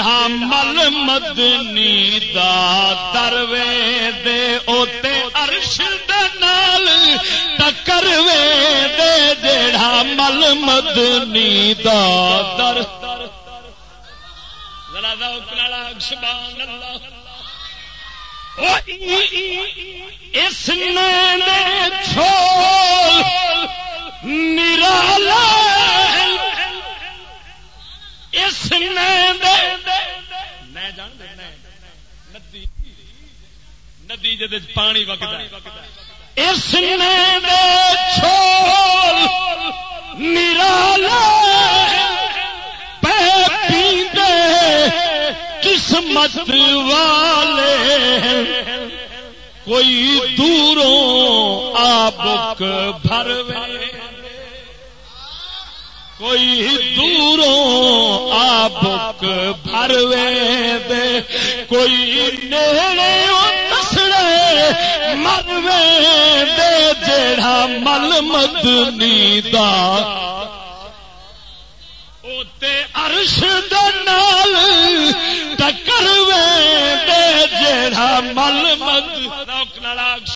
جیڑا مل مدنی دا دروے دے اوتے عرش دے نال ٹکروے دے جیڑا مل مدنی دا در ذرا ذوق نال سبحان اللہ۔ اس نے چھول نرالا اس نے ندی جد پانی وقت اس نے چھول نرالا پیندے قسمت والے۔ کوئی دوروں آبک بھروے۔ کوئی دوروں آبک بھروے۔ کوئی نیڑے تسڑے مروے دے جڑا مل مدنی دا ارش دال ٹکر وے دے جڑا مل مد